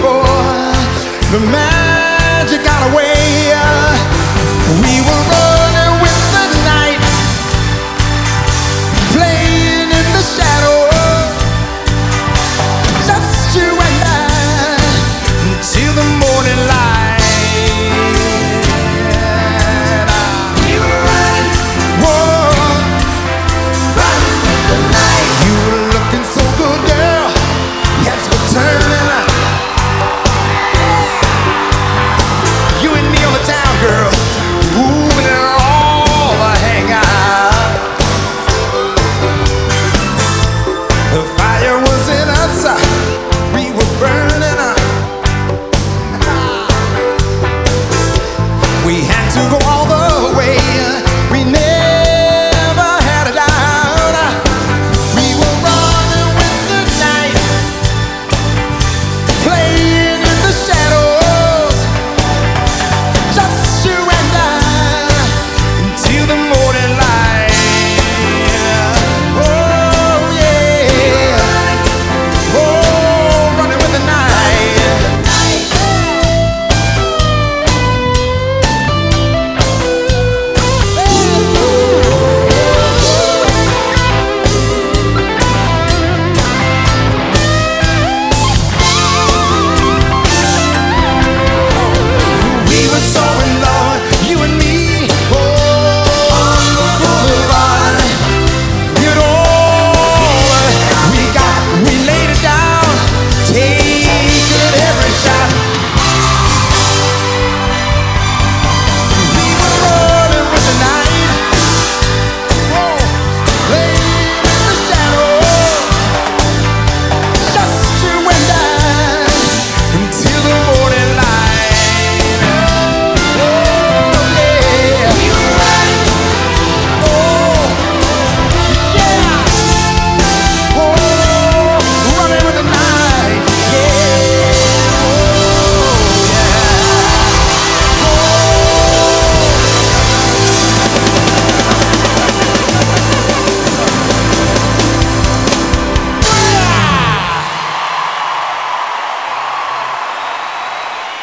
boy, the man.